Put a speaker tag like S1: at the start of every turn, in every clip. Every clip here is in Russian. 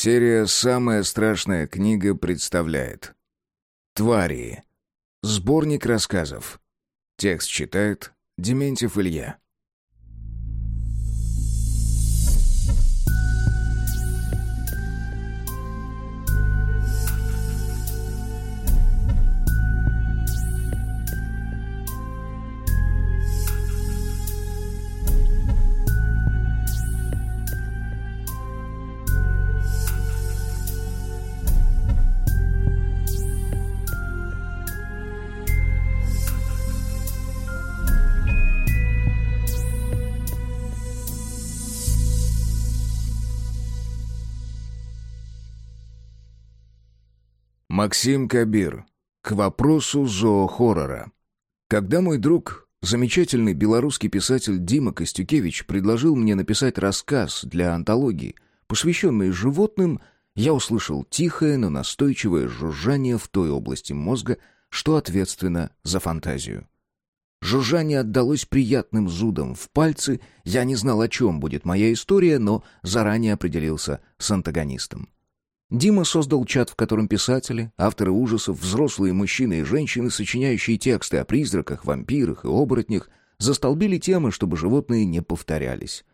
S1: Серия «Самая страшная книга» представляет «Твари». Сборник рассказов. Текст читает Дементьев Илья. Максим Кабир. К вопросу зоохоррора. Когда мой друг, замечательный белорусский писатель Дима Костюкевич, предложил мне написать рассказ для антологии, посвященный животным, я услышал тихое, но настойчивое жужжание в той области мозга, что ответственно за фантазию. Жужжание отдалось приятным зудом в пальцы, я не знал, о чем будет моя история, но заранее определился с антагонистом. Дима создал чат, в котором писатели, авторы ужасов, взрослые мужчины и женщины, сочиняющие тексты о призраках, вампирах и оборотнях, застолбили темы, чтобы животные не повторялись.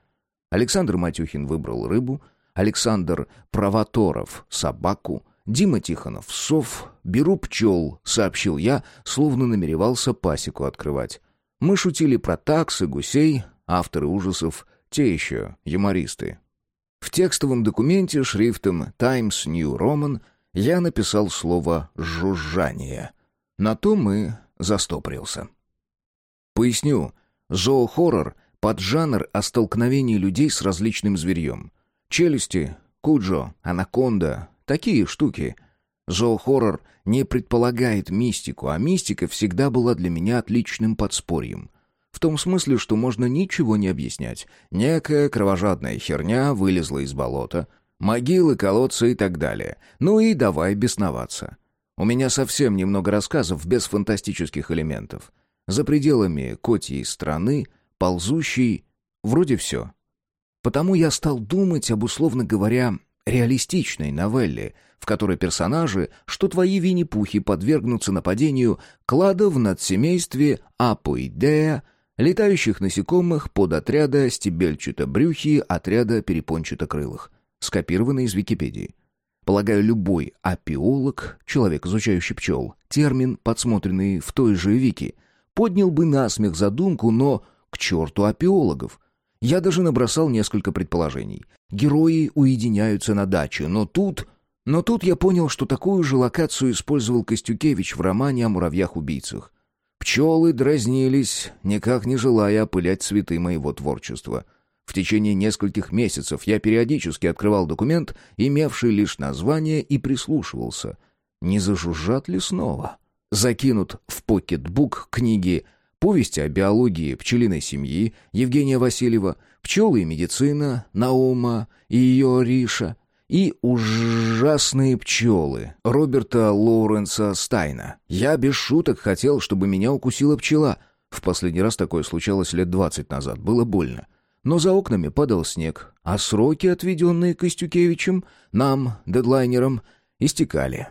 S1: Александр Матюхин выбрал рыбу, Александр Провоторов — собаку, Дима Тихонов — сов, беру пчел, сообщил я, словно намеревался пасеку открывать. Мы шутили про таксы, гусей, авторы ужасов — те еще юмористы, в текстовом документе шрифтом Times New Roman я написал слово «жужжание». На то мы застопрился. Поясню. Зоохоррор — поджанр о столкновении людей с различным зверьем. Челюсти, куджо, анаконда — такие штуки. Зоохоррор не предполагает мистику, а мистика всегда была для меня отличным подспорьем. Том смысле, что можно ничего не объяснять. Некая кровожадная херня вылезла из болота, могилы, колодцы и так далее. Ну и давай бесноваться. У меня совсем немного рассказов без фантастических элементов. За пределами котьей страны, ползущей, вроде все. Потому я стал думать об, условно говоря, реалистичной новелле, в которой персонажи, что твои Винни-Пухи подвергнутся нападению клада в надсемействе Апоидея, Летающих насекомых под отряда стебельчато-брюхи отряда перепончато-крылых. Скопировано из Википедии. Полагаю, любой апиолог, человек, изучающий пчел, термин, подсмотренный в той же Вики, поднял бы насмех задумку, но к черту апиологов. Я даже набросал несколько предположений. Герои уединяются на даче, но тут... Но тут я понял, что такую же локацию использовал Костюкевич в романе о муравьях-убийцах. Пчелы дразнились, никак не желая опылять цветы моего творчества. В течение нескольких месяцев я периодически открывал документ, имевший лишь название, и прислушивался. Не зажужжат ли снова? Закинут в покетбук книги «Повести о биологии пчелиной семьи» Евгения Васильева, «Пчелы и медицина» Наума и ее Риша, и «Ужасные пчелы» Роберта Лоуренса Стайна. Я без шуток хотел, чтобы меня укусила пчела. В последний раз такое случалось лет двадцать назад, было больно. Но за окнами падал снег, а сроки, отведенные Костюкевичем, нам, дедлайнерам, истекали.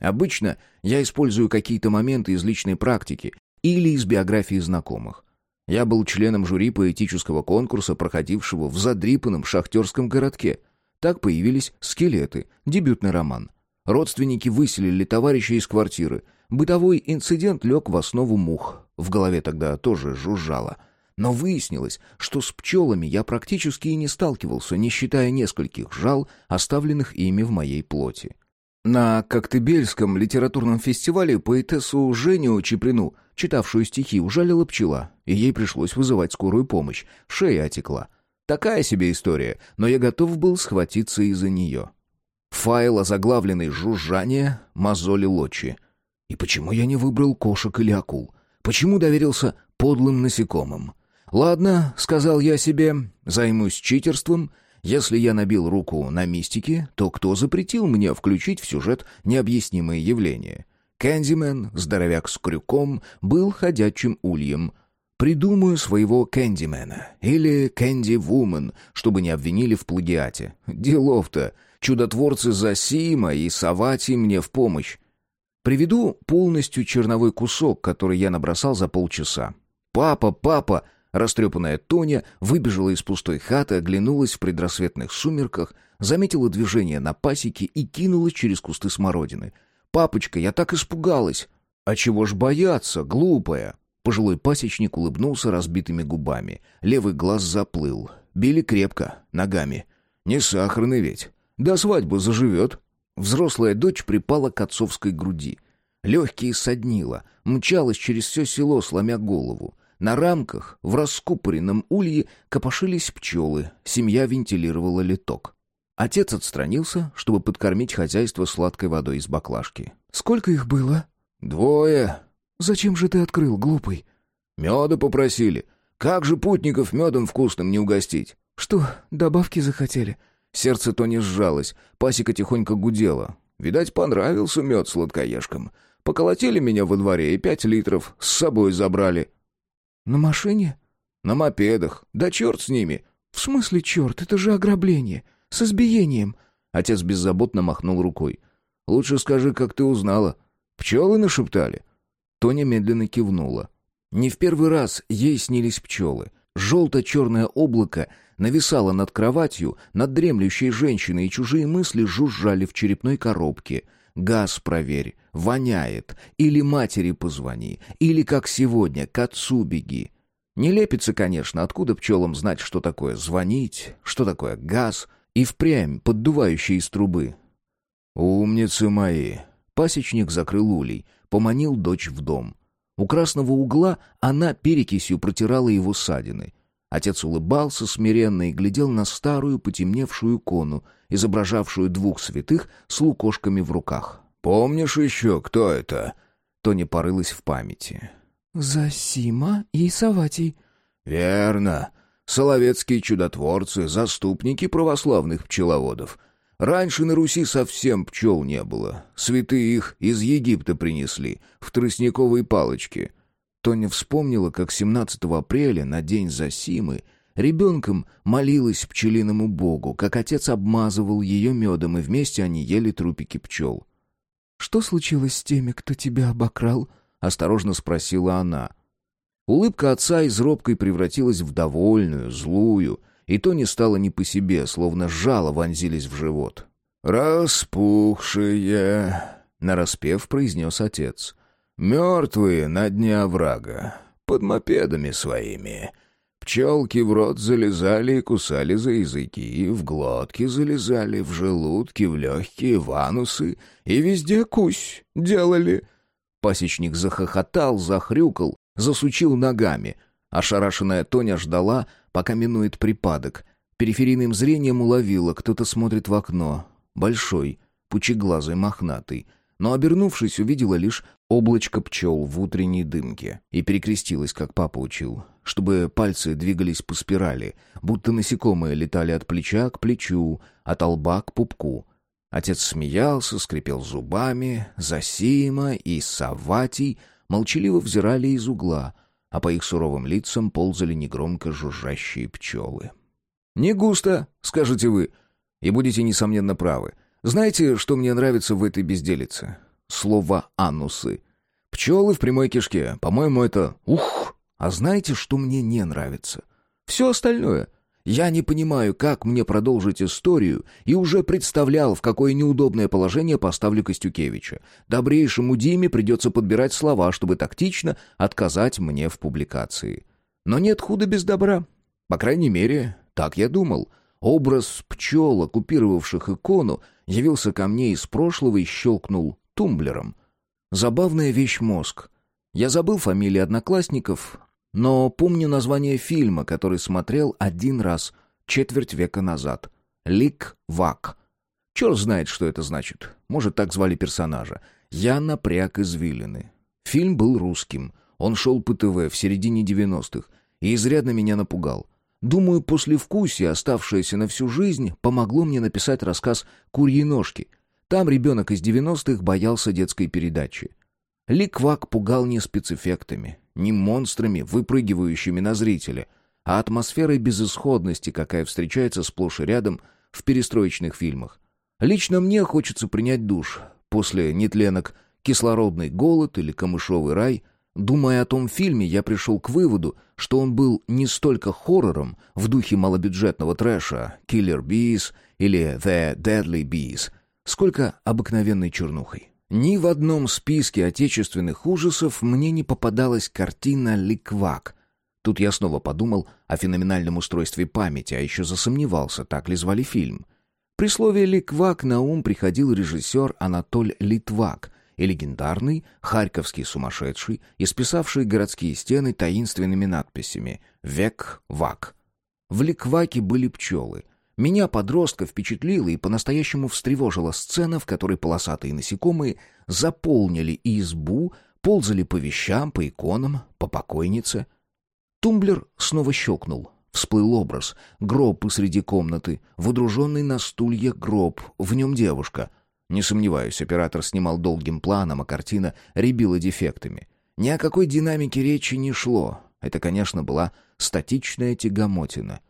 S1: Обычно я использую какие-то моменты из личной практики или из биографии знакомых. Я был членом жюри поэтического конкурса, проходившего в задрипанном шахтерском городке — так появились «Скелеты», дебютный роман. Родственники выселили товарища из квартиры. Бытовой инцидент лег в основу мух. В голове тогда тоже жужжало. Но выяснилось, что с пчелами я практически и не сталкивался, не считая нескольких жал, оставленных ими в моей плоти. На Коктебельском литературном фестивале поэтессу Женю Чеприну, читавшую стихи, ужалила пчела, и ей пришлось вызывать скорую помощь. Шея отекла. Такая себе история, но я готов был схватиться из-за нее. Файл, озаглавленный «Жужжание», мозоли лочи. И почему я не выбрал кошек или акул? Почему доверился подлым насекомым? «Ладно», — сказал я себе, — «займусь читерством. Если я набил руку на мистике, то кто запретил мне включить в сюжет необъяснимые явления?» Кэндимен, здоровяк с крюком, был ходячим ульем — Придумаю своего Кэндимена или Кэнди-вумен, чтобы не обвинили в плагиате. Делов-то. Чудотворцы Засима и Савати мне в помощь. Приведу полностью черновой кусок, который я набросал за полчаса. «Папа, папа!» Растрепанная Тоня выбежала из пустой хаты, оглянулась в предрассветных сумерках, заметила движение на пасеке и кинулась через кусты смородины. «Папочка, я так испугалась!» «А чего ж бояться, глупая?» Пожилой пасечник улыбнулся разбитыми губами. Левый глаз заплыл. Били крепко, ногами. «Не сахарный ведь. До свадьбы заживет». Взрослая дочь припала к отцовской груди. Легкие соднила, мчалась через все село, сломя голову. На рамках, в раскупоренном улье, копошились пчелы, семья вентилировала литок. Отец отстранился, чтобы подкормить хозяйство сладкой водой из баклажки. «Сколько их было?» «Двое». «Зачем же ты открыл, глупый?» «Меда попросили. Как же путников медом вкусным не угостить?» «Что, добавки захотели?» Сердце то не сжалось, пасека тихонько гудела. Видать, понравился мед сладкоежкам. Поколотили меня во дворе и пять литров с собой забрали. «На машине?» «На мопедах. Да черт с ними!» «В смысле черт? Это же ограбление. С избиением!» Отец беззаботно махнул рукой. «Лучше скажи, как ты узнала. Пчелы нашептали?» Тоня медленно кивнула. Не в первый раз ей снились пчелы. Желто-черное облако нависало над кроватью, над дремлющей женщиной, и чужие мысли жужжали в черепной коробке. «Газ проверь, воняет, или матери позвони, или, как сегодня, к отцу беги». Не лепится, конечно, откуда пчелам знать, что такое звонить, что такое газ, и впрямь поддувающий из трубы. «Умницы мои!» Пасечник закрыл улей, поманил дочь в дом. У красного угла она перекисью протирала его ссадины. Отец улыбался смиренно и глядел на старую потемневшую икону, изображавшую двух святых с лукошками в руках. «Помнишь еще, кто это?» Тони порылась в памяти.
S2: «Засима и Саватий».
S1: «Верно. Соловецкие чудотворцы, заступники православных пчеловодов. Раньше на Руси совсем пчел не было. Святые их из Египта принесли, в тростниковой палочке». Тоня вспомнила, как 17 апреля, на день Засимы, ребенком молилась пчелиному богу, как отец обмазывал ее медом, и вместе они ели трупики пчел.
S2: «Что случилось с теми, кто тебя обокрал?» — осторожно спросила она.
S1: Улыбка отца из робкой превратилась в довольную, злую, и то не стало не по себе, словно жало вонзились в живот. «Распухшие», — нараспев произнес отец, — «мертвые на дне оврага, под мопедами своими». Пчелки в рот залезали и кусали за языки, в глотки залезали, в желудки, в легкие, в анусы, и везде кусь делали. Пасечник захохотал, захрюкал, засучил ногами. Ошарашенная Тоня ждала, пока минует припадок. Периферийным зрением уловила, кто-то смотрит в окно. Большой, пучеглазый, мохнатый. Но, обернувшись, увидела лишь облачко пчел в утренней дымке и перекрестилась, как папа учил чтобы пальцы двигались по спирали, будто насекомые летали от плеча к плечу, от лба к пупку. Отец смеялся, скрипел зубами, Засима и Саватий молчаливо взирали из угла, а по их суровым лицам ползали негромко жужжащие пчелы. «Не густо», — скажете вы, и будете, несомненно, правы. Знаете, что мне нравится в этой безделице? Слово «анусы». Пчелы в прямой кишке. По-моему, это «ух», а знаете, что мне не нравится? Все остальное. Я не понимаю, как мне продолжить историю, и уже представлял, в какое неудобное положение поставлю Костюкевича. Добрейшему Диме придется подбирать слова, чтобы тактично отказать мне в публикации. Но нет худа без добра. По крайней мере, так я думал. Образ пчел, оккупировавших икону, явился ко мне из прошлого и щелкнул тумблером. Забавная вещь мозг. Я забыл фамилии одноклассников, но помню название фильма, который смотрел один раз, четверть века назад. «Лик Вак». Черт знает, что это значит. Может, так звали персонажа. Я напряг извилины. Фильм был русским. Он шел по ТВ в середине 90-х и изрядно меня напугал. Думаю, после вкусия, оставшееся на всю жизнь, помогло мне написать рассказ «Курьи ножки». Там ребенок из 90-х боялся детской передачи. Ликвак пугал не спецэффектами. Не монстрами, выпрыгивающими на зрителя, а атмосферой безысходности, какая встречается сплошь и рядом в перестроечных фильмах. Лично мне хочется принять душ после нетленок «Кислородный голод» или «Камышовый рай», Думая о том фильме, я пришел к выводу, что он был не столько хоррором в духе малобюджетного трэша «Killer Bees» или «The Deadly Bees», сколько обыкновенной чернухой. Ни в одном списке отечественных ужасов мне не попадалась картина «Ликвак». Тут я снова подумал о феноменальном устройстве памяти, а еще засомневался, так ли звали фильм. При слове «Ликвак» на ум приходил режиссер Анатоль Литвак, и легендарный харьковский сумасшедший, исписавший городские стены таинственными надписями «Век-вак». В Ликваке были пчелы. Меня, подростка, впечатлила и по-настоящему встревожила сцена, в которой полосатые насекомые заполнили избу, ползали по вещам, по иконам, по покойнице. Тумблер снова щелкнул. Всплыл образ. Гроб посреди комнаты, водруженный на стулья гроб, в нем девушка — не сомневаюсь, оператор снимал долгим планом, а картина рябила дефектами. Ни о какой динамике речи не шло. Это, конечно, была статичная тягомотина.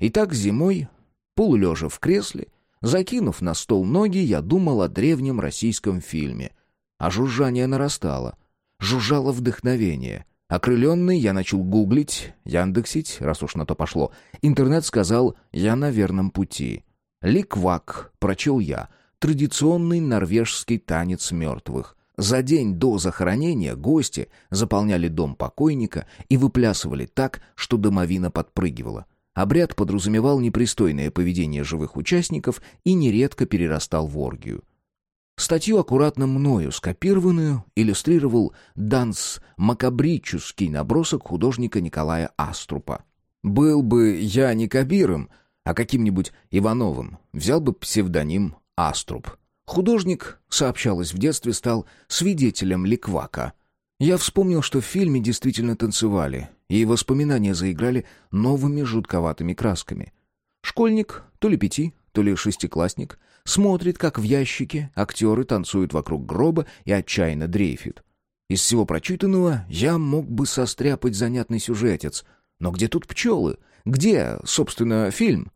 S1: Итак, зимой, полулежа в кресле, закинув на стол ноги, я думал о древнем российском фильме. А жужжание нарастало. Жужжало вдохновение. Окрыленный, я начал гуглить, яндексить, раз уж на то пошло. Интернет сказал «я на верном пути». «Ликвак», прочел я — традиционный норвежский танец мертвых. За день до захоронения гости заполняли дом покойника и выплясывали так, что домовина подпрыгивала. Обряд подразумевал непристойное поведение живых участников и нередко перерастал в оргию. Статью, аккуратно мною скопированную, иллюстрировал данс макабрический набросок художника Николая Аструпа. «Был бы я не Кабиром, а каким-нибудь Ивановым, взял бы псевдоним Аструб. Художник, сообщалось в детстве, стал свидетелем ликвака. Я вспомнил, что в фильме действительно танцевали, и воспоминания заиграли новыми жутковатыми красками. Школьник, то ли пяти, то ли шестиклассник, смотрит, как в ящике актеры танцуют вокруг гроба и отчаянно дрейфит. Из всего прочитанного я мог бы состряпать занятный сюжетец. Но где тут пчелы? Где, собственно, фильм?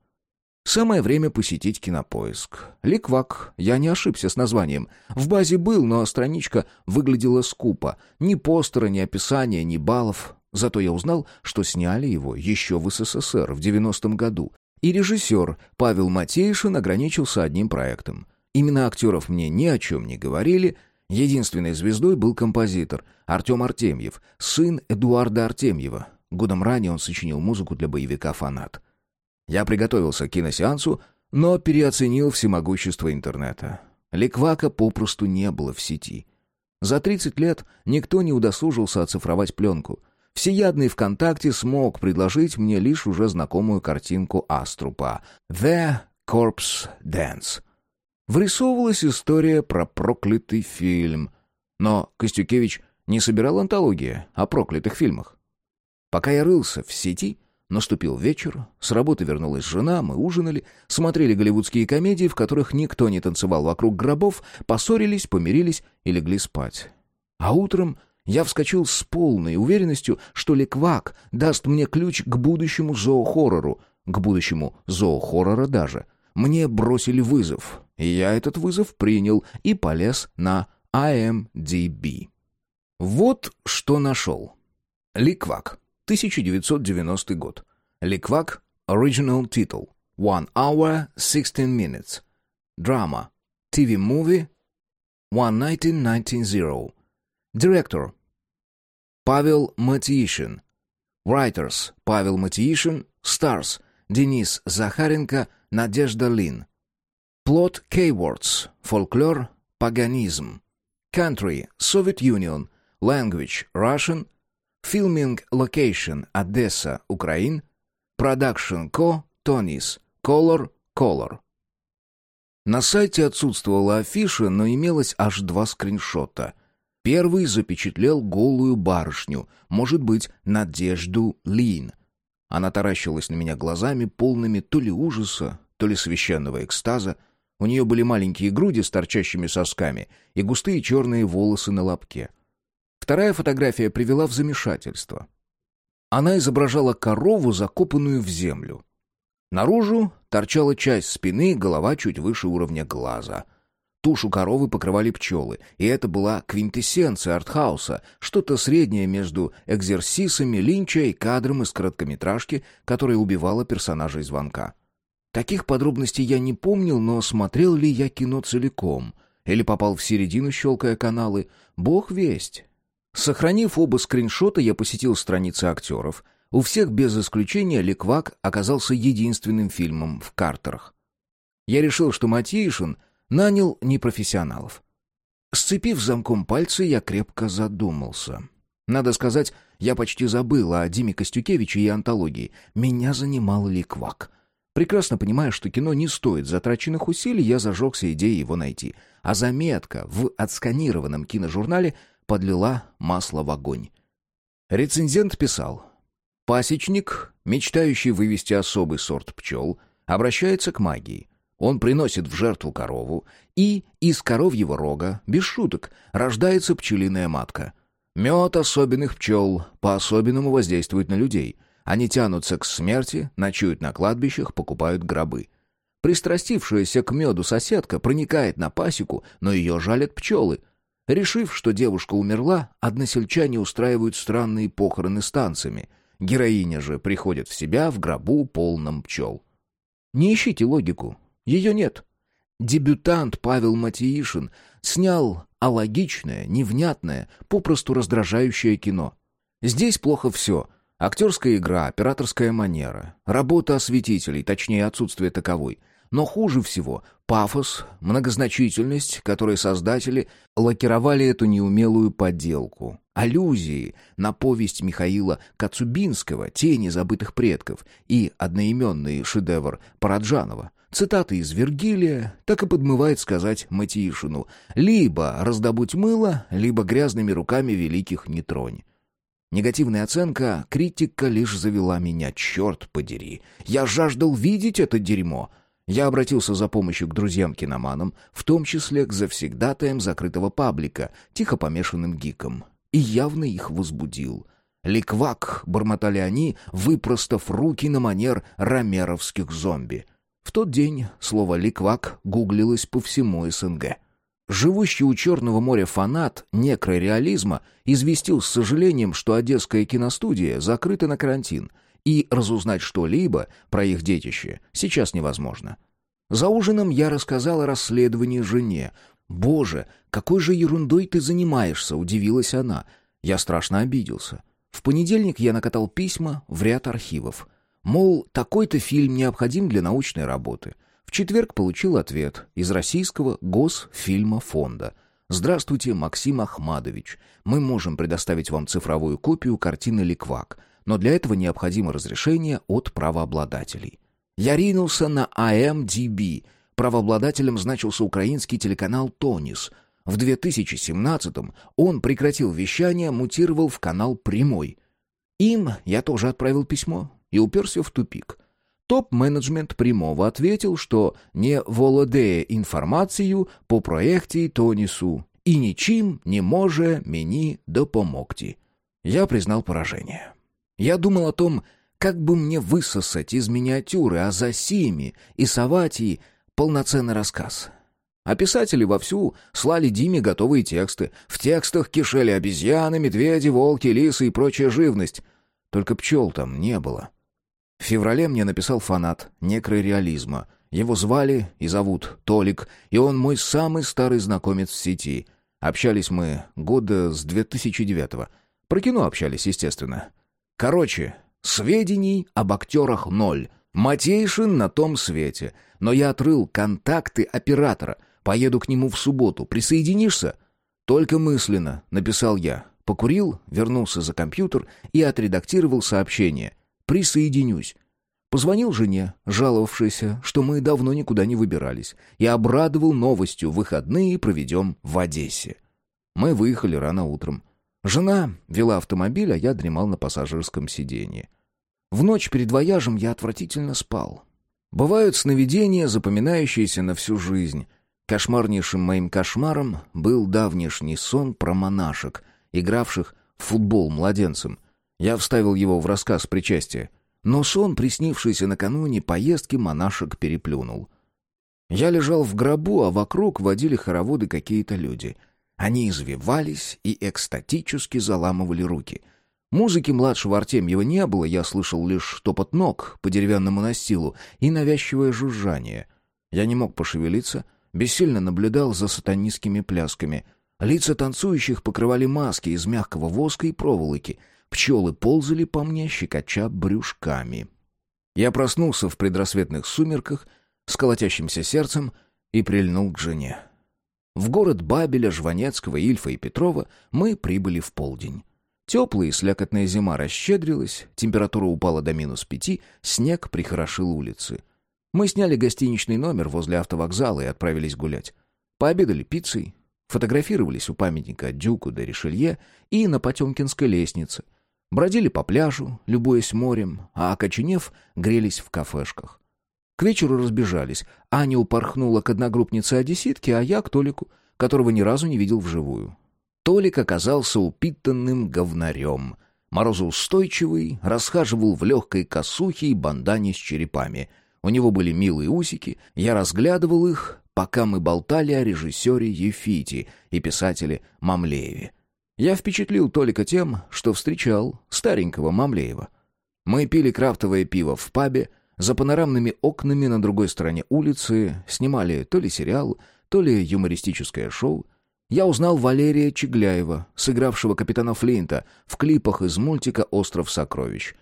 S1: Самое время посетить кинопоиск. Ликвак, я не ошибся с названием. В базе был, но страничка выглядела скупо. Ни постера, ни описания, ни баллов. Зато я узнал, что сняли его еще в СССР в 90-м году. И режиссер Павел Матейшин ограничился одним проектом. Имена актеров мне ни о чем не говорили. Единственной звездой был композитор Артем Артемьев, сын Эдуарда Артемьева. Годом ранее он сочинил музыку для боевика «Фанат». Я приготовился к киносеансу, но переоценил всемогущество интернета. Ликвака попросту не было в сети. За 30 лет никто не удосужился оцифровать пленку. Всеядный ВКонтакте смог предложить мне лишь уже знакомую картинку Аструпа «The Corpse Dance». Врисовывалась история про проклятый фильм. Но Костюкевич не собирал антологии о проклятых фильмах. Пока я рылся в сети, Наступил вечер, с работы вернулась жена, мы ужинали, смотрели голливудские комедии, в которых никто не танцевал вокруг гробов, поссорились, помирились и легли спать. А утром я вскочил с полной уверенностью, что Леквак даст мне ключ к будущему зоохоррору, к будущему зоохоррора даже. Мне бросили вызов, и я этот вызов принял и полез на IMDb. Вот что нашел. Ликвак. 1990 год. Ликвак, original title. One hour, 16 minutes. TV movie. One 1990. Director. Павел Матишин. Writers. Павел Матишин. Stars. Денис Захаренко. Надежда Лин. Plot keywords. Folklore. Paganism. Country. Soviet Union. Language. Russian. Filming Location Одесса, Украин. Production Co. Тонис. Color. Color. На сайте отсутствовала афиша, но имелось аж два скриншота. Первый запечатлел голую барышню, может быть, Надежду Лин. Она таращилась на меня глазами, полными то ли ужаса, то ли священного экстаза. У нее были маленькие груди с торчащими сосками и густые черные волосы на лобке. Вторая фотография привела в замешательство. Она изображала корову, закопанную в землю. Наружу торчала часть спины, голова чуть выше уровня глаза. Тушу коровы покрывали пчелы, и это была квинтэссенция артхауса, что-то среднее между экзерсисами Линча и кадром из короткометражки, которая убивала персонажей звонка. Таких подробностей я не помнил, но смотрел ли я кино целиком, или попал в середину, щелкая каналы, бог весть. Сохранив оба скриншота, я посетил страницы актеров — у всех без исключения «Ликвак» оказался единственным фильмом в картерах. Я решил, что Матишин нанял непрофессионалов. Сцепив замком пальцы, я крепко задумался. Надо сказать, я почти забыл о Диме Костюкевиче и антологии. Меня занимал Ликвак. Прекрасно понимая, что кино не стоит затраченных усилий, я зажегся идеей его найти. А заметка в отсканированном киножурнале подлила масло в огонь. Рецензент писал Пасечник, мечтающий вывести особый сорт пчел, обращается к магии. Он приносит в жертву корову, и из коровьего рога, без шуток, рождается пчелиная матка. Мед особенных пчел по-особенному воздействует на людей. Они тянутся к смерти, ночуют на кладбищах, покупают гробы. Пристрастившаяся к меду соседка проникает на пасеку, но ее жалят пчелы. Решив, что девушка умерла, односельчане устраивают странные похороны с танцами — Героиня же приходит в себя в гробу полном пчел. Не ищите логику. Ее нет. Дебютант Павел Матиишин снял алогичное, невнятное, попросту раздражающее кино. Здесь плохо все. Актерская игра, операторская манера, работа осветителей, точнее отсутствие таковой. Но хуже всего пафос, многозначительность, которые создатели лакировали эту неумелую подделку аллюзии на повесть Михаила Коцубинского «Тени забытых предков» и одноименный шедевр Параджанова. Цитаты из Вергилия так и подмывает сказать Матишину «Либо раздобудь мыло, либо грязными руками великих не тронь». Негативная оценка, критика лишь завела меня, черт подери. Я жаждал видеть это дерьмо. Я обратился за помощью к друзьям-киноманам, в том числе к завсегдатаям закрытого паблика, тихо помешанным гикам и явно их возбудил. «Ликвак!» — бормотали они, выпростав руки на манер ромеровских зомби. В тот день слово «ликвак» гуглилось по всему СНГ. Живущий у Черного моря фанат некрореализма известил с сожалением, что Одесская киностудия закрыта на карантин, и разузнать что-либо про их детище сейчас невозможно. За ужином я рассказал о расследовании жене, «Боже, какой же ерундой ты занимаешься?» — удивилась она. Я страшно обиделся. В понедельник я накатал письма в ряд архивов. Мол, такой-то фильм необходим для научной работы. В четверг получил ответ из Российского Госфильмофонда. «Здравствуйте, Максим Ахмадович. Мы можем предоставить вам цифровую копию картины «Ликвак», но для этого необходимо разрешение от правообладателей». Я ринулся на IMDb — Правообладателем значился украинский телеканал «Тонис». В 2017-м он прекратил вещание, мутировал в канал «Прямой». Им я тоже отправил письмо и уперся в тупик. Топ-менеджмент Прямого ответил, что не володея информацию по проекте «Тонису» и ничем не може мені допомогти. Я признал поражение. Я думал о том, как бы мне высосать из миниатюры Азасими и Саватии полноценный рассказ. А писатели вовсю слали Диме готовые тексты. В текстах кишели обезьяны, медведи, волки, лисы и прочая живность. Только пчел там не было. В феврале мне написал фанат некрореализма. Его звали и зовут Толик, и он мой самый старый знакомец в сети. Общались мы года с 2009-го. Про кино общались, естественно. Короче, сведений об актерах ноль. Матейшин на том свете — но я отрыл контакты оператора. Поеду к нему в субботу. Присоединишься?» «Только мысленно», — написал я. Покурил, вернулся за компьютер и отредактировал сообщение. «Присоединюсь». Позвонил жене, жаловавшейся, что мы давно никуда не выбирались, и обрадовал новостью выходные проведем в Одессе. Мы выехали рано утром. Жена вела автомобиль, а я дремал на пассажирском сиденье. В ночь перед вояжем я отвратительно спал. Бывают сновидения, запоминающиеся на всю жизнь. Кошмарнейшим моим кошмаром был давнешний сон про монашек, игравших в футбол младенцем. Я вставил его в рассказ причастия. Но сон, приснившийся накануне поездки, монашек переплюнул. Я лежал в гробу, а вокруг водили хороводы какие-то люди. Они извивались и экстатически заламывали руки. Музыки младшего Артемьева не было, я слышал лишь топот ног по деревянному настилу и навязчивое жужжание. Я не мог пошевелиться, бессильно наблюдал за сатанистскими плясками. Лица танцующих покрывали маски из мягкого воска и проволоки — Пчелы ползали по мне, щекоча брюшками. Я проснулся в предрассветных сумерках с колотящимся сердцем и прильнул к жене. В город Бабеля, Жванецкого, Ильфа и Петрова мы прибыли в полдень. Теплая и слякотная зима расщедрилась, температура упала до минус пяти, снег прихорошил улицы. Мы сняли гостиничный номер возле автовокзала и отправились гулять. Пообедали пиццей, фотографировались у памятника Дюку де Ришелье и на Потемкинской лестнице — Бродили по пляжу, любуясь морем, а окоченев, грелись в кафешках. К вечеру разбежались. Аня упорхнула к одногруппнице-одесситке, а я к Толику, которого ни разу не видел вживую. Толик оказался упитанным говнарем. Морозоустойчивый, расхаживал в легкой косухе и бандане с черепами. У него были милые усики, я разглядывал их, пока мы болтали о режиссере Ефите и писателе Мамлееве. Я впечатлил Толика тем, что встречал старенького Мамлеева. Мы пили крафтовое пиво в пабе, за панорамными окнами на другой стороне улицы снимали то ли сериал, то ли юмористическое шоу. Я узнал Валерия Чегляева, сыгравшего капитана Флинта в клипах из мультика «Остров сокровищ».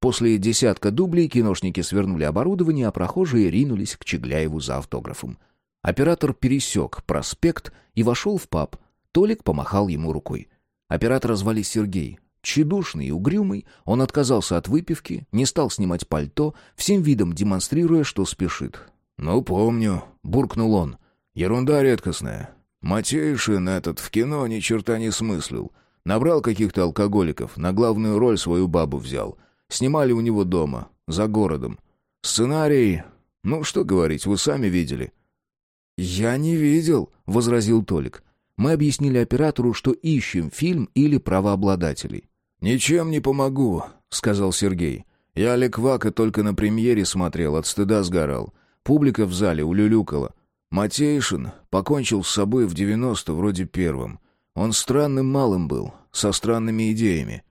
S1: После десятка дублей киношники свернули оборудование, а прохожие ринулись к Чегляеву за автографом. Оператор пересек проспект и вошел в паб. Толик помахал ему рукой. Оператора звали Сергей. Чедушный и угрюмый, он отказался от выпивки, не стал снимать пальто, всем видом демонстрируя, что спешит. «Ну, помню», — буркнул он. «Ерунда редкостная. Матейшин этот в кино ни черта не смыслил. Набрал каких-то алкоголиков, на главную роль свою бабу взял. Снимали у него дома, за городом. Сценарий... Ну, что говорить, вы сами видели». «Я не видел», — возразил Толик. Мы объяснили оператору, что ищем фильм или правообладателей. «Ничем не помогу», — сказал Сергей. «Я Олег Вака только на премьере смотрел, от стыда сгорал. Публика в зале улюлюкала. Матейшин покончил с собой в девяносто вроде первым. Он странным малым был, со странными идеями».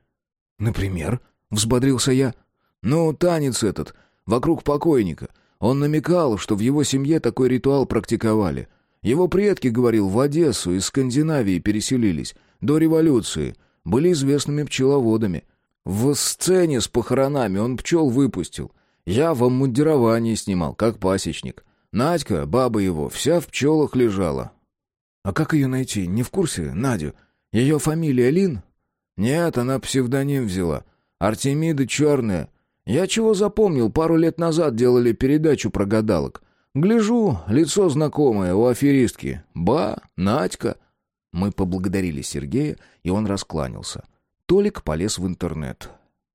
S1: «Например?» — взбодрился я. «Ну, танец этот, вокруг покойника. Он намекал, что в его семье такой ритуал практиковали. Его предки, говорил, в Одессу из Скандинавии переселились. До революции. Были известными пчеловодами. В сцене с похоронами он пчел выпустил. Я в обмундировании снимал, как пасечник. Надька, баба его, вся в пчелах лежала. А как ее найти? Не в курсе, Надю? Ее фамилия Лин? Нет, она псевдоним взяла. Артемида Черная. Я чего запомнил, пару лет назад делали передачу про гадалок. Гляжу, лицо знакомое у аферистки. Ба, Надька. Мы поблагодарили Сергея, и он раскланялся. Толик полез в интернет.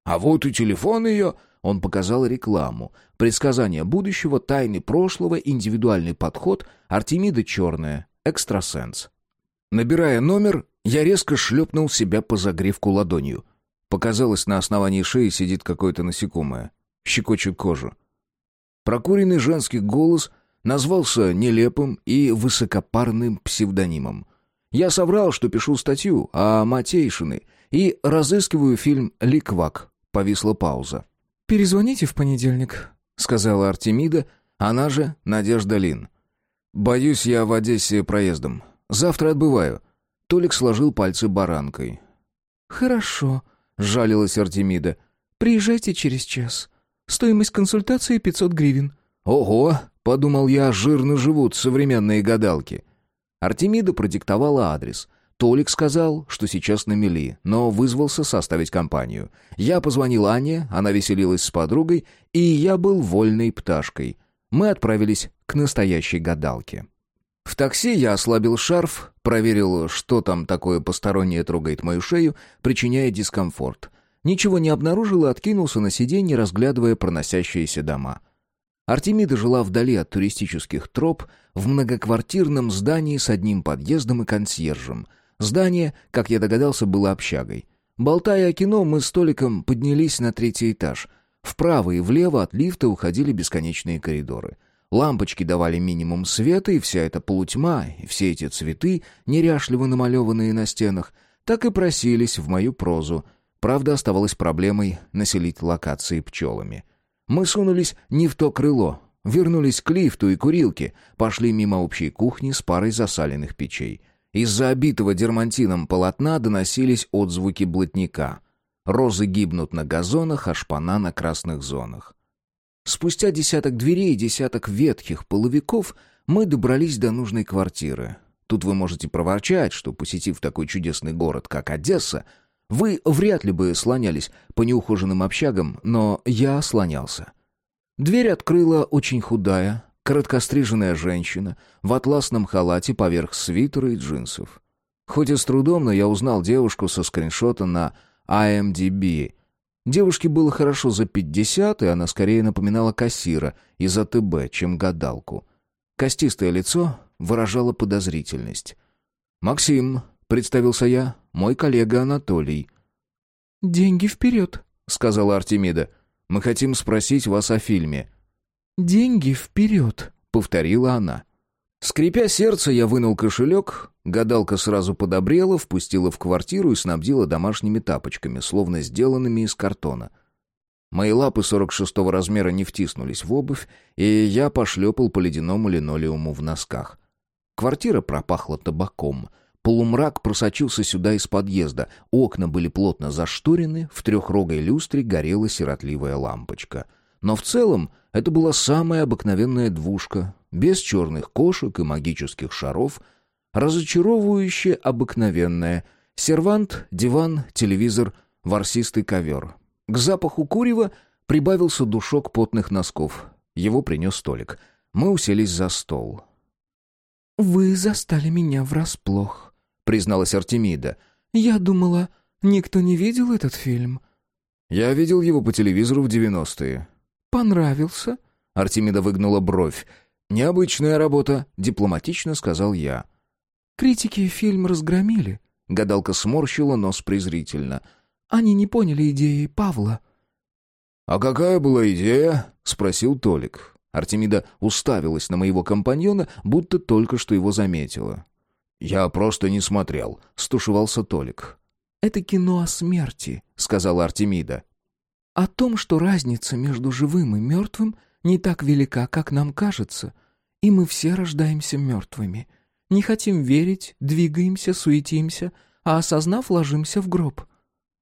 S1: А вот и телефон ее. Он показал рекламу. Предсказание будущего, тайны прошлого, индивидуальный подход, Артемида черная, экстрасенс. Набирая номер, я резко шлепнул себя по загревку ладонью. Показалось, на основании шеи сидит какое-то насекомое. Щекочет кожу. Прокуренный женский голос назвался нелепым и высокопарным псевдонимом. Я соврал, что пишу статью о Матейшины и разыскиваю фильм «Ликвак». Повисла пауза.
S2: «Перезвоните в понедельник», — сказала Артемида, она же Надежда Лин.
S1: «Боюсь, я в Одессе проездом. Завтра отбываю». Толик сложил пальцы баранкой.
S2: «Хорошо», — жалилась Артемида. «Приезжайте через час. Стоимость консультации 500 гривен».
S1: «Ого!» — подумал я, жирно живут современные гадалки. Артемида продиктовала адрес. Толик сказал, что сейчас на мели, но вызвался составить компанию. Я позвонил Ане, она веселилась с подругой, и я был вольной пташкой. Мы отправились к настоящей гадалке. В такси я ослабил шарф, проверил, что там такое постороннее трогает мою шею, причиняя дискомфорт. Ничего не обнаружил и откинулся на сиденье, разглядывая проносящиеся дома. Артемида жила вдали от туристических троп, в многоквартирном здании с одним подъездом и консьержем. Здание, как я догадался, было общагой. Болтая о кино, мы с Толиком поднялись на третий этаж. Вправо и влево от лифта уходили бесконечные коридоры. Лампочки давали минимум света, и вся эта полутьма, и все эти цветы, неряшливо намалеванные на стенах, так и просились в мою прозу. Правда, оставалась проблемой населить локации пчелами. Мы сунулись не в то крыло, вернулись к лифту и курилке, пошли мимо общей кухни с парой засаленных печей. Из-за обитого дермантином полотна доносились отзвуки блатника. Розы гибнут на газонах, а шпана на красных зонах. Спустя десяток дверей и десяток ветхих половиков мы добрались до нужной квартиры. Тут вы можете проворчать, что, посетив такой чудесный город, как Одесса, вы вряд ли бы слонялись по неухоженным общагам, но я слонялся. Дверь открыла очень худая, короткостриженная женщина в атласном халате поверх свитера и джинсов. Хоть и с трудом, но я узнал девушку со скриншота на IMDb, Девушке было хорошо за пятьдесят, и она скорее напоминала кассира из АТБ, чем гадалку. Костистое лицо выражало подозрительность. «Максим», — представился я, — «мой коллега Анатолий».
S2: «Деньги вперед», —
S1: сказала Артемида. «Мы хотим спросить вас о фильме».
S2: «Деньги вперед», —
S1: повторила она. Скрипя сердце, я вынул кошелек, гадалка сразу подобрела, впустила в квартиру и снабдила домашними тапочками, словно сделанными из картона. Мои лапы 46-го размера не втиснулись в обувь, и я пошлепал по ледяному линолеуму в носках. Квартира пропахла табаком. Полумрак просочился сюда из подъезда. Окна были плотно зашторены, в трехрогой люстре горела сиротливая лампочка. Но в целом это была самая обыкновенная двушка, без черных кошек и магических шаров, разочаровывающе обыкновенная. Сервант, диван, телевизор, ворсистый ковер. К запаху курева прибавился душок потных носков. Его принес столик. Мы уселись за стол.
S2: «Вы застали меня врасплох», — призналась Артемида. «Я думала, никто не видел этот фильм».
S1: «Я видел его по телевизору в девяностые».
S2: «Понравился?»
S1: Артемида выгнула бровь. «Необычная работа», — дипломатично сказал я.
S2: «Критики фильм разгромили», — гадалка сморщила нос презрительно. «Они не поняли идеи Павла».
S1: «А какая была идея?» — спросил Толик. Артемида уставилась на моего компаньона, будто только что его заметила. «Я просто не смотрел», — стушевался Толик.
S2: «Это кино о смерти», — сказала Артемида. «О том, что разница между живым и мертвым не так велика, как нам кажется, и мы все рождаемся мертвыми. Не хотим верить, двигаемся, суетимся, а осознав, ложимся в гроб».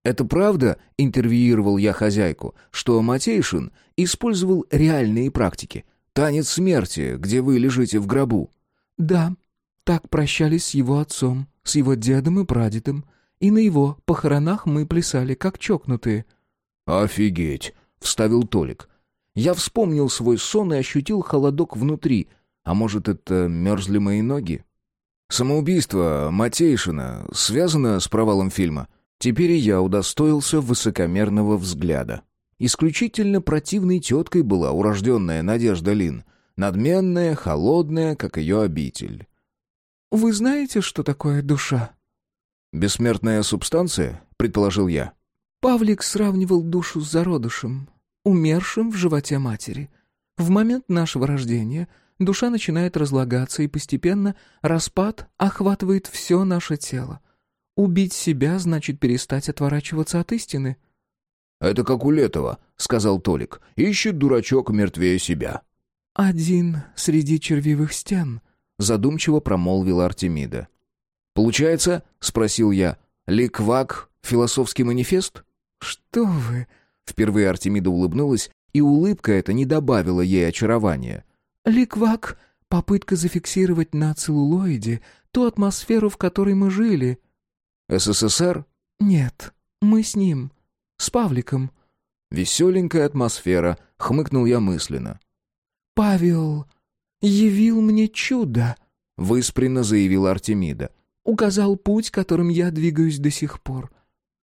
S1: «Это правда?» — интервьюировал я хозяйку, что Матейшин использовал реальные практики. «Танец смерти, где вы лежите в гробу».
S2: «Да, так прощались с его отцом, с его дедом и прадедом, и на его похоронах мы плясали, как чокнутые».
S1: «Офигеть!» — вставил Толик. Я вспомнил свой сон и ощутил холодок внутри. А может, это мерзли мои ноги? Самоубийство Матейшина связано с провалом фильма. Теперь и я удостоился высокомерного взгляда. Исключительно противной теткой была урожденная Надежда Лин. Надменная, холодная, как ее обитель.
S2: «Вы знаете, что такое душа?»
S1: «Бессмертная субстанция?» — предположил я.
S2: Павлик сравнивал душу с зародышем умершим в животе матери. В момент нашего рождения душа начинает разлагаться, и постепенно распад охватывает все наше тело. Убить себя значит перестать отворачиваться от истины.
S1: «Это как у Летова», — сказал Толик. «Ищет дурачок мертвее себя».
S2: «Один среди червивых стен», — задумчиво промолвила Артемида.
S1: «Получается?» — спросил я. «Ликвак — философский манифест?»
S2: «Что вы?»
S1: Впервые Артемида улыбнулась, и улыбка эта не добавила ей очарования.
S2: «Ликвак — попытка зафиксировать на целлулоиде ту атмосферу, в которой мы жили».
S1: «СССР?»
S2: «Нет, мы с ним. С Павликом».
S1: «Веселенькая атмосфера», — хмыкнул я мысленно.
S2: «Павел явил мне чудо», —
S1: выспренно заявила Артемида.
S2: «Указал путь, которым я двигаюсь до сих пор.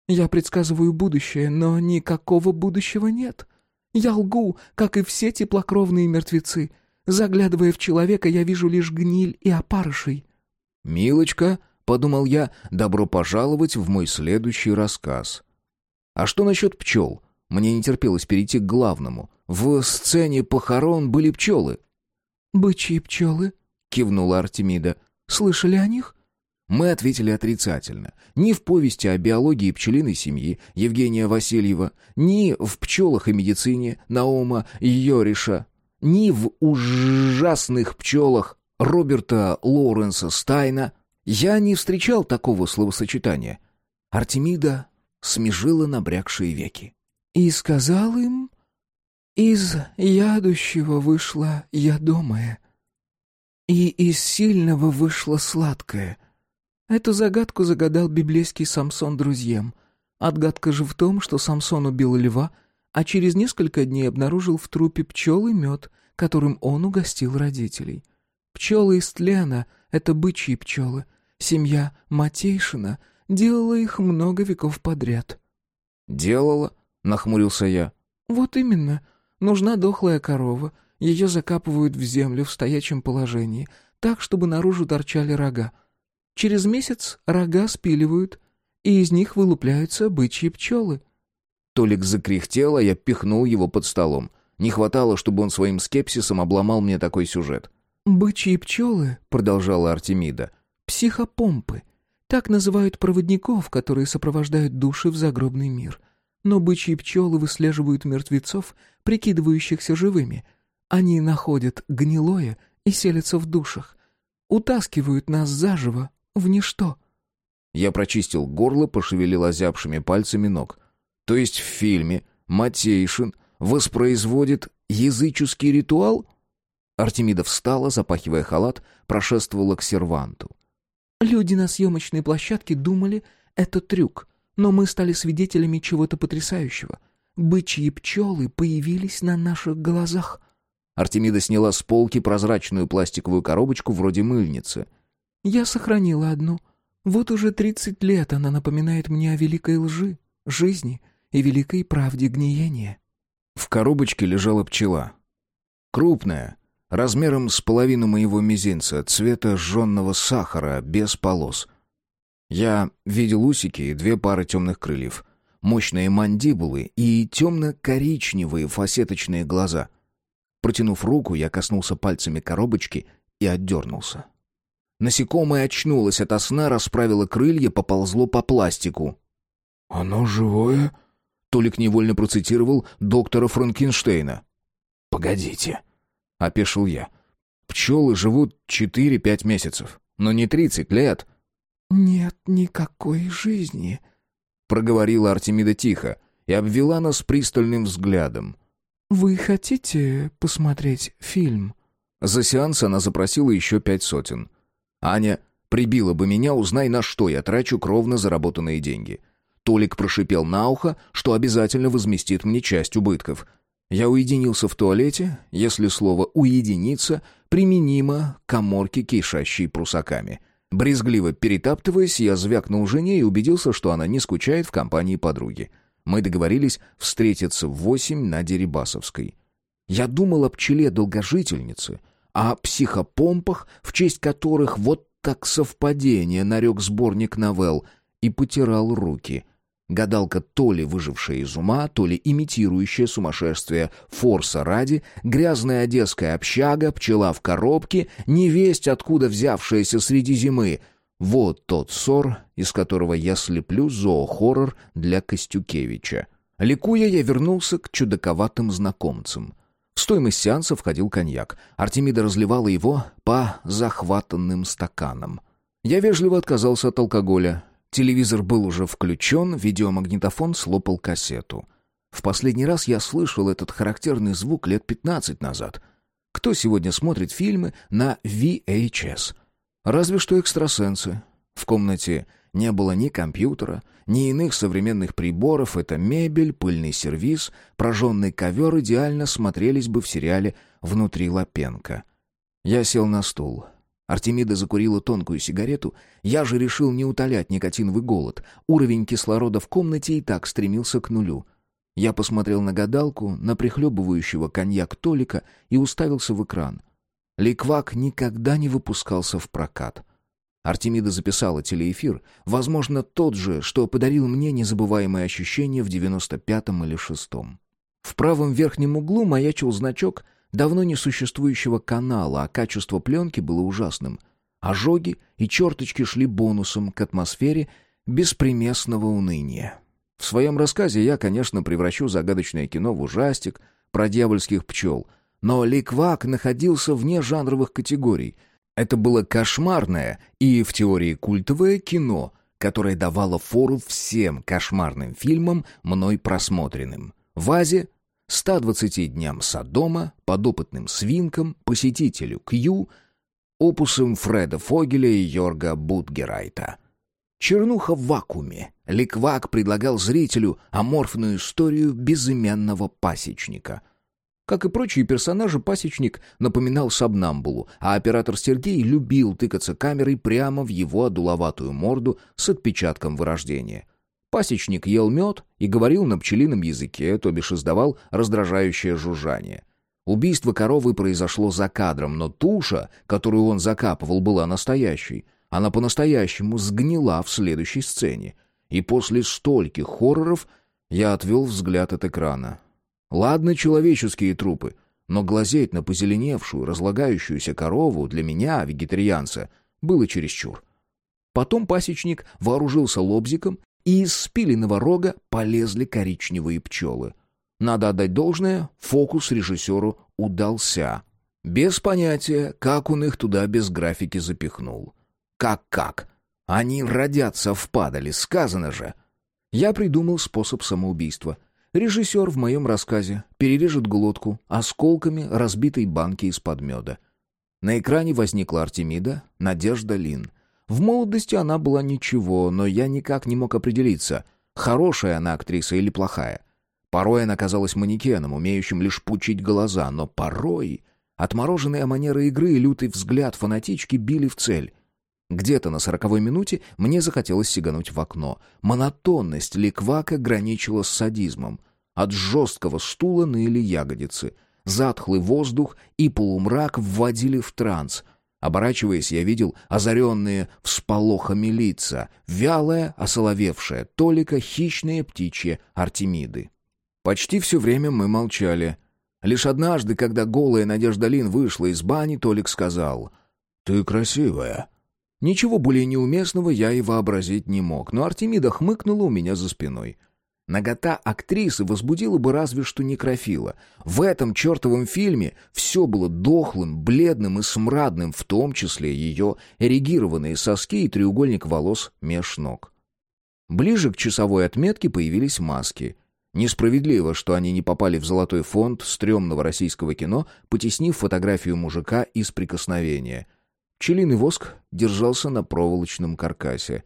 S2: Я предсказываю будущее, но никакого будущего нет. Я лгу, как и все теплокровные мертвецы. Заглядывая в человека, я вижу лишь гниль и опарышей».
S1: «Милочка», — подумал я, добро пожаловать в мой следующий рассказ. А что насчет пчел? Мне не терпелось перейти к главному. В сцене похорон были пчелы.
S2: «Бычьи пчелы?» — кивнула Артемида. «Слышали о них?»
S1: Мы ответили отрицательно. Ни в повести о биологии пчелиной семьи Евгения Васильева, ни в «Пчелах и медицине» Наума Йориша, ни в ужасных пчелах Роберта Лоуренса Стайна я не встречал такого словосочетания. Артемида смежила набрякшие веки.
S2: «И сказал им, из ядущего вышла ядомая, и из сильного вышло сладкое». Эту загадку загадал библейский Самсон друзьям. Отгадка же в том, что Самсон убил льва, а через несколько дней обнаружил в трупе пчелы мед, которым он угостил родителей. Пчелы из тлена — это бычьи пчелы. Семья Матейшина делала их много веков подряд.
S1: «Делала?» — нахмурился я.
S2: «Вот именно. Нужна дохлая корова. Ее закапывают в землю в стоячем положении, так, чтобы наружу торчали рога. Через месяц рога спиливают, и из них вылупляются бычьи пчелы.
S1: Толик закряхтел, а я пихнул его под столом. Не хватало, чтобы он своим скепсисом обломал мне такой сюжет.
S2: «Бычьи пчелы», — продолжала Артемида, — «психопомпы. Так называют проводников, которые сопровождают души в загробный мир. Но бычьи пчелы выслеживают мертвецов, прикидывающихся живыми. Они находят гнилое и селятся в душах. Утаскивают нас заживо, в ничто.
S1: Я прочистил горло, пошевелил озябшими пальцами ног. То есть в фильме Матейшин воспроизводит языческий ритуал? Артемида встала, запахивая халат, прошествовала к серванту.
S2: Люди на съемочной площадке думали, это трюк, но мы стали свидетелями чего-то потрясающего. Бычьи пчелы появились на наших глазах.
S1: Артемида сняла с полки прозрачную пластиковую коробочку вроде мыльницы —
S2: я сохранила одну. Вот уже тридцать лет она напоминает мне о великой лжи, жизни и великой правде гниения.
S1: В коробочке лежала пчела. Крупная, размером с половину моего мизинца, цвета жженного сахара, без полос. Я видел усики и две пары темных крыльев, мощные мандибулы и темно-коричневые фасеточные глаза. Протянув руку, я коснулся пальцами коробочки и отдернулся. Насекомое очнулось ото сна, расправило крылья, поползло по пластику.
S3: «Оно живое?»
S1: Толик невольно процитировал доктора Франкенштейна.
S3: «Погодите», —
S1: опешил я. «Пчелы живут четыре-пять месяцев, но не тридцать лет».
S2: «Нет никакой жизни», —
S1: проговорила Артемида тихо и обвела нас пристальным взглядом.
S2: «Вы хотите посмотреть фильм?»
S1: За сеанс она запросила еще пять сотен. Аня прибила бы меня, узнай, на что я трачу кровно заработанные деньги. Толик прошипел на ухо, что обязательно возместит мне часть убытков. Я уединился в туалете, если слово «уединиться» применимо к коморке, кишащей прусаками. Брезгливо перетаптываясь, я звякнул жене и убедился, что она не скучает в компании подруги. Мы договорились встретиться в восемь на Дерибасовской. Я думал о пчеле-долгожительнице — о психопомпах, в честь которых вот так совпадение нарек сборник новелл, и потирал руки. Гадалка то ли выжившая из ума, то ли имитирующая сумасшествие форса ради, грязная одесская общага, пчела в коробке, невесть, откуда взявшаяся среди зимы. Вот тот ссор, из которого я слеплю зоохоррор для Костюкевича. Ликуя, я вернулся к чудаковатым знакомцам. В стоимость сеанса входил коньяк. Артемида разливала его по захватанным стаканам. Я вежливо отказался от алкоголя. Телевизор был уже включен, видеомагнитофон слопал кассету. В последний раз я слышал этот характерный звук лет 15 назад. Кто сегодня смотрит фильмы на VHS? Разве что экстрасенсы. В комнате не было ни компьютера, ни иных современных приборов, это мебель, пыльный сервиз, прожженный ковер идеально смотрелись бы в сериале «Внутри Лапенко». Я сел на стул. Артемида закурила тонкую сигарету, я же решил не утолять никотиновый голод. Уровень кислорода в комнате и так стремился к нулю. Я посмотрел на гадалку, на прихлебывающего коньяк Толика и уставился в экран. Ликвак никогда не выпускался в прокат. Артемида записала телеэфир, возможно, тот же, что подарил мне незабываемые ощущения в 95-м или 6-м. В правом верхнем углу маячил значок давно несуществующего канала, а качество пленки было ужасным. Ожоги и черточки шли бонусом к атмосфере беспримесного уныния. В своем рассказе я, конечно, превращу загадочное кино в ужастик про дьявольских пчел, но Ликвак находился вне жанровых категорий. Это было кошмарное и, в теории, культовое кино, которое давало фору всем кошмарным фильмам, мной просмотренным. Вазе, 120 дням Содома, подопытным свинкам, посетителю Кью, опусом Фреда Фогеля и Йорга Бутгерайта. Чернуха в вакууме. Ликвак предлагал зрителю аморфную историю безымянного пасечника. Как и прочие персонажи, пасечник напоминал Сабнамбулу, а оператор Сергей любил тыкаться камерой прямо в его одуловатую морду с отпечатком вырождения. Пасечник ел мед и говорил на пчелином языке, то бишь издавал раздражающее жужжание. Убийство коровы произошло за кадром, но туша, которую он закапывал, была настоящей — она по-настоящему сгнила в следующей сцене. И после стольких хорроров я отвел взгляд от экрана. Ладно человеческие трупы, но глазеть на позеленевшую, разлагающуюся корову для меня, вегетарианца, было чересчур. Потом пасечник вооружился лобзиком, и из спиленного рога полезли коричневые пчелы. Надо отдать должное, фокус режиссеру удался. Без понятия, как он их туда без графики запихнул. Как-как? Они родятся в падали, сказано же. Я придумал способ самоубийства. Режиссер в моем рассказе перережет глотку осколками разбитой банки из-под меда. На экране возникла Артемида, Надежда Лин. В молодости она была ничего, но я никак не мог определиться, хорошая она актриса или плохая. Порой она казалась манекеном, умеющим лишь пучить глаза, но порой... Отмороженная манера игры и лютый взгляд фанатички били в цель. Где-то на сороковой минуте мне захотелось сигануть в окно. Монотонность ликвака граничила с садизмом. От жесткого стула ныли ягодицы. Затхлый воздух и полумрак вводили в транс. Оборачиваясь, я видел озаренные всполохами лица, вялая, осоловевшая, толика хищные птичьи Артемиды. Почти все время мы молчали. Лишь однажды, когда голая Надежда Лин вышла из бани, Толик сказал «Ты красивая». Ничего более неуместного я и вообразить не мог, но Артемида хмыкнула у меня за спиной. Нагота актрисы возбудила бы разве что некрофила. В этом чертовом фильме все было дохлым, бледным и смрадным, в том числе ее эрегированные соски и треугольник волос меж ног. Ближе к часовой отметке появились маски. Несправедливо, что они не попали в золотой фонд стрёмного российского кино, потеснив фотографию мужика из прикосновения — Пчелиный воск держался на проволочном каркасе.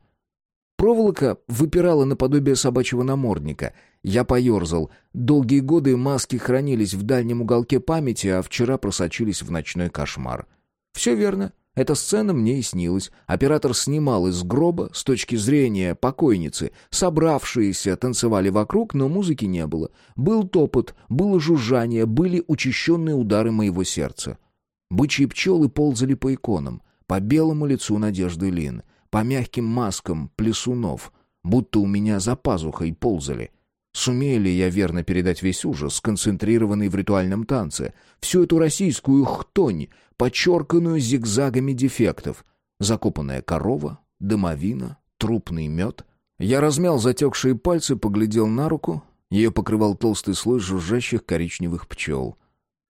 S1: Проволока выпирала наподобие собачьего намордника. Я поерзал. Долгие годы маски хранились в дальнем уголке памяти, а вчера просочились в ночной кошмар. Все верно. Эта сцена мне и снилась. Оператор снимал из гроба, с точки зрения покойницы. Собравшиеся танцевали вокруг, но музыки не было. Был топот, было жужжание, были учащенные удары моего сердца. Бычьи пчелы ползали по иконам, по белому лицу Надежды Лин, по мягким маскам плесунов, будто у меня за пазухой ползали. Сумею ли я верно передать весь ужас, сконцентрированный в ритуальном танце, всю эту российскую хтонь, подчерканную зигзагами дефектов? Закопанная корова, домовина, трупный мед. Я размял затекшие пальцы, поглядел на руку. Ее покрывал толстый слой жужжащих коричневых пчел.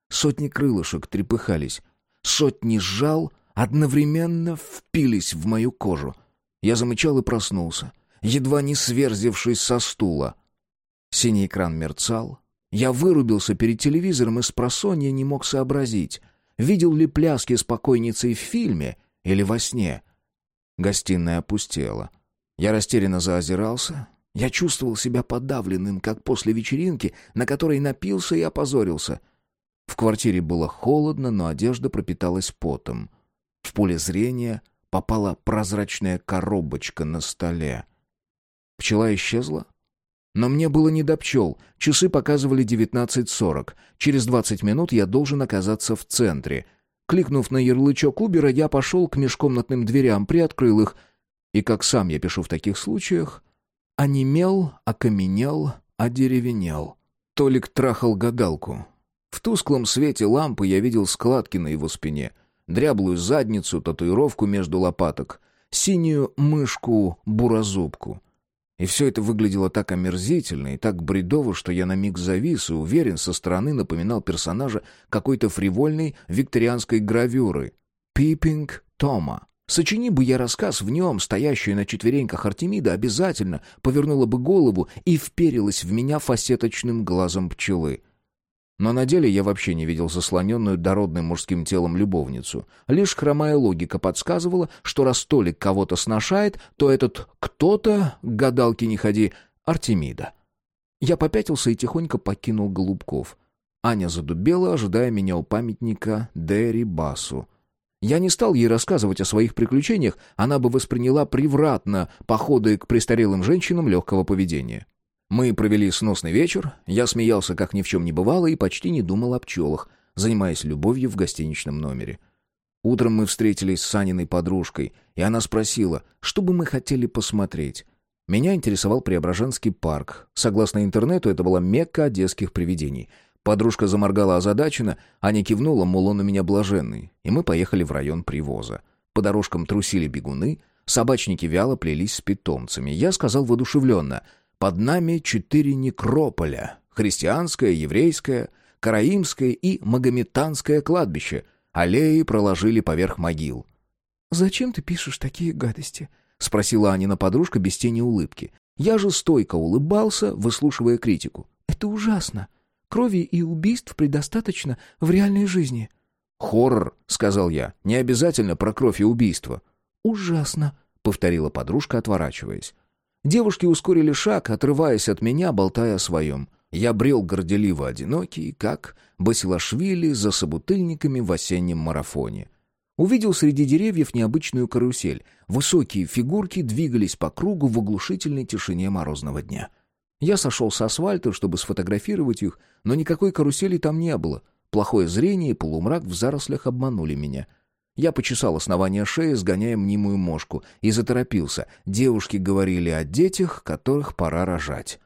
S1: Сотни крылышек трепыхались. Сотни жал одновременно впились в мою кожу. Я замычал и проснулся, едва не сверзившись со стула. Синий экран мерцал. Я вырубился перед телевизором и с просонья не мог сообразить, видел ли пляски с покойницей в фильме или во сне. Гостиная опустела. Я растерянно заозирался. Я чувствовал себя подавленным, как после вечеринки, на которой напился и опозорился — в квартире было холодно, но одежда пропиталась потом. В поле зрения попала прозрачная коробочка на столе. Пчела исчезла? Но мне было не до пчел. Часы показывали 19.40. Через 20 минут я должен оказаться в центре. Кликнув на ярлычок Убера, я пошел к межкомнатным дверям, приоткрыл их. И, как сам я пишу в таких случаях, онемел, окаменел, одеревенел. Толик трахал гадалку. В тусклом свете лампы я видел складки на его спине, дряблую задницу, татуировку между лопаток, синюю мышку-буразубку. И все это выглядело так омерзительно и так бредово, что я на миг завис и уверен, со стороны напоминал персонажа какой-то фривольной викторианской гравюры. «Пиппинг Тома». Сочини бы я рассказ в нем, стоящая на четвереньках Артемида, обязательно повернула бы голову и вперилась в меня фасеточным глазом пчелы — но на деле я вообще не видел заслоненную дородным мужским телом любовницу. Лишь хромая логика подсказывала, что раз Толик кого-то сношает, то этот кто-то, к гадалке не ходи, Артемида. Я попятился и тихонько покинул Голубков. Аня задубела, ожидая меня у памятника Дэри Басу. Я не стал ей рассказывать о своих приключениях, она бы восприняла превратно походы к престарелым женщинам легкого поведения. Мы провели сносный вечер, я смеялся, как ни в чем не бывало, и почти не думал о пчелах, занимаясь любовью в гостиничном номере. Утром мы встретились с Саниной подружкой, и она спросила, что бы мы хотели посмотреть. Меня интересовал Преображенский парк. Согласно интернету, это была мекка одесских привидений. Подружка заморгала озадаченно, Аня кивнула, мол, он у меня блаженный, и мы поехали в район привоза. По дорожкам трусили бегуны, собачники вяло плелись с питомцами. Я сказал воодушевленно — под нами четыре некрополя — христианское, еврейское, караимское и магометанское кладбище. Аллеи проложили поверх могил.
S2: «Зачем ты пишешь такие гадости?»
S1: — спросила Анина подружка без тени улыбки. Я же стойко улыбался, выслушивая критику.
S2: «Это ужасно. Крови и убийств предостаточно в реальной жизни».
S1: «Хоррор», — сказал я, — «не обязательно про кровь и убийство».
S2: «Ужасно», — повторила подружка, отворачиваясь.
S1: Девушки ускорили шаг, отрываясь от меня, болтая о своем. Я брел горделиво одинокий, как Басилашвили за собутыльниками в осеннем марафоне. Увидел среди деревьев необычную карусель. Высокие фигурки двигались по кругу в оглушительной тишине морозного дня. Я сошел с асфальта, чтобы сфотографировать их, но никакой карусели там не было. Плохое зрение и полумрак в зарослях обманули меня — я почесал основание шеи, сгоняя мнимую мошку, и заторопился. Девушки говорили о детях, которых пора рожать.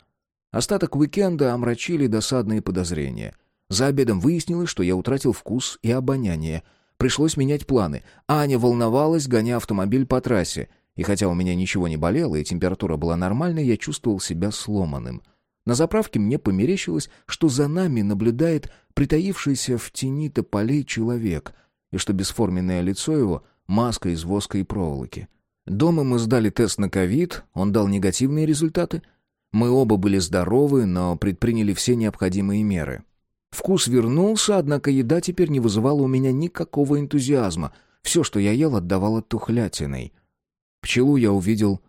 S1: Остаток уикенда омрачили досадные подозрения. За обедом выяснилось, что я утратил вкус и обоняние. Пришлось менять планы. Аня волновалась, гоня автомобиль по трассе. И хотя у меня ничего не болело и температура была нормальной, я чувствовал себя сломанным. На заправке мне померещилось, что за нами наблюдает притаившийся в тени тополей человек — и что бесформенное лицо его — маска из воска и проволоки. Дома мы сдали тест на ковид, он дал негативные результаты. Мы оба были здоровы, но предприняли все необходимые меры. Вкус вернулся, однако еда теперь не вызывала у меня никакого энтузиазма. Все, что я ел, отдавало тухлятиной. Пчелу я увидел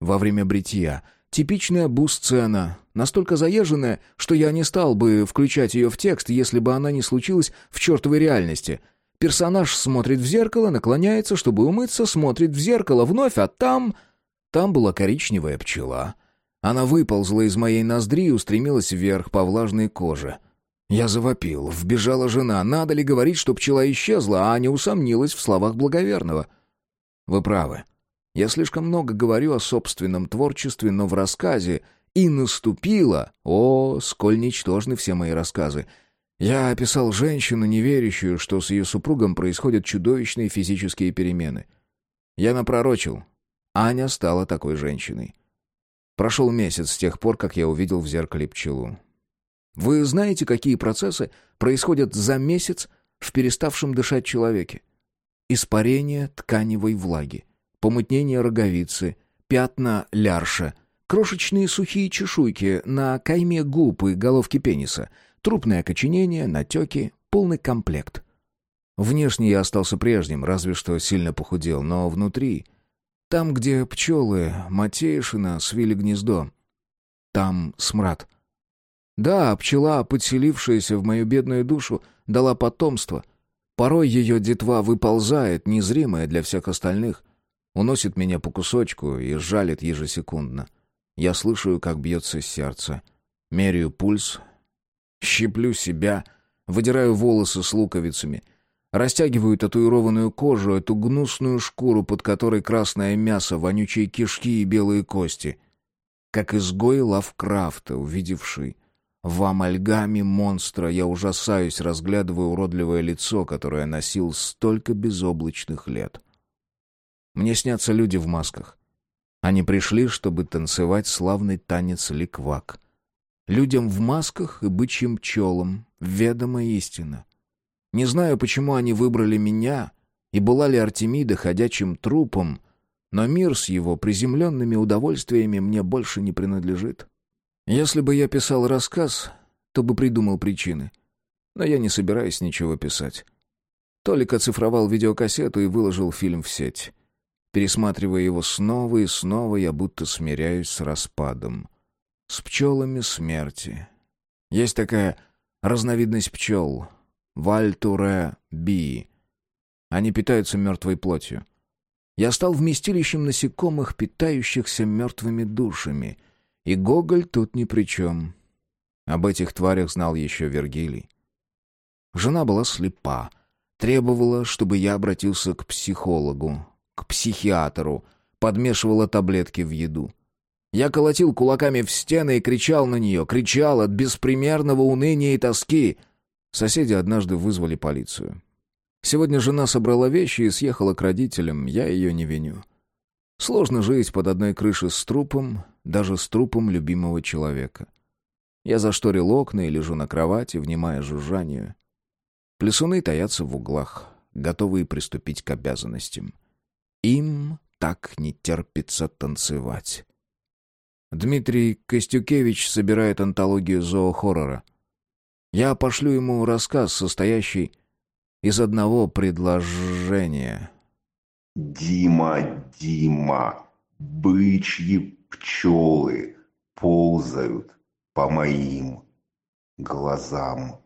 S1: во время бритья. Типичная бус-сцена, настолько заезженная, что я не стал бы включать ее в текст, если бы она не случилась в чертовой реальности — Персонаж смотрит в зеркало, наклоняется, чтобы умыться, смотрит в зеркало вновь, а там... Там была коричневая пчела. Она выползла из моей ноздри и устремилась вверх по влажной коже. Я завопил. Вбежала жена. Надо ли говорить, что пчела исчезла, а Аня усомнилась в словах благоверного. Вы правы. Я слишком много говорю о собственном творчестве, но в рассказе «И наступила...» О, сколь ничтожны все мои рассказы. Я описал женщину, не верящую, что с ее супругом происходят чудовищные физические перемены. Я напророчил. Аня стала такой женщиной. Прошел месяц с тех пор, как я увидел в зеркале пчелу. Вы знаете, какие процессы происходят за месяц в переставшем дышать человеке? Испарение тканевой влаги, помутнение роговицы, пятна лярша, крошечные сухие чешуйки на кайме губ и головке пениса — Трупное окоченение, натеки, полный комплект. Внешне я остался прежним, разве что сильно похудел, но внутри... Там, где пчелы, Матеишина, свили гнездо. Там смрад. Да, пчела, подселившаяся в мою бедную душу, дала потомство. Порой ее детва выползает, незримая для всех остальных. Уносит меня по кусочку и жалит ежесекундно. Я слышу, как бьется сердце. Меряю пульс, Щиплю себя, выдираю волосы с луковицами. Растягиваю татуированную кожу, эту гнусную шкуру, под которой красное мясо, вонючие кишки и белые кости. Как изгой Лавкрафта, увидевший в амальгаме монстра, я ужасаюсь, разглядывая уродливое лицо, которое носил столько безоблачных лет. Мне снятся люди в масках. Они пришли, чтобы танцевать славный танец ликвак. Людям в масках и бычьим пчелам ведома истина. Не знаю, почему они выбрали меня, и была ли Артемида ходячим трупом, но мир с его приземленными удовольствиями мне больше не принадлежит. Если бы я писал рассказ, то бы придумал причины. Но я не собираюсь ничего писать. Толик оцифровал видеокассету и выложил фильм в сеть. Пересматривая его снова и снова, я будто смиряюсь с распадом. С пчелами смерти. Есть такая разновидность пчел — вальтуре би. Они питаются мертвой плотью. Я стал вместилищем насекомых, питающихся мертвыми душами. И Гоголь тут ни при чем. Об этих тварях знал еще Вергилий. Жена была слепа, требовала, чтобы я обратился к психологу к психиатру, подмешивала таблетки в еду. Я колотил кулаками в стены и кричал на нее, кричал от беспримерного уныния и тоски. Соседи однажды вызвали полицию. Сегодня жена собрала вещи и съехала к родителям, я ее не виню. Сложно жить под одной крышей с трупом, даже с трупом любимого человека. Я зашторил окна и лежу на кровати, внимая жужжанию. Плесуны таятся в углах, готовые приступить к обязанностям. Им так не терпится танцевать. Дмитрий Костюкевич собирает антологию зоохоррора. Я пошлю ему рассказ, состоящий из одного предложения.
S4: «Дима, Дима, бычьи пчелы ползают по моим глазам».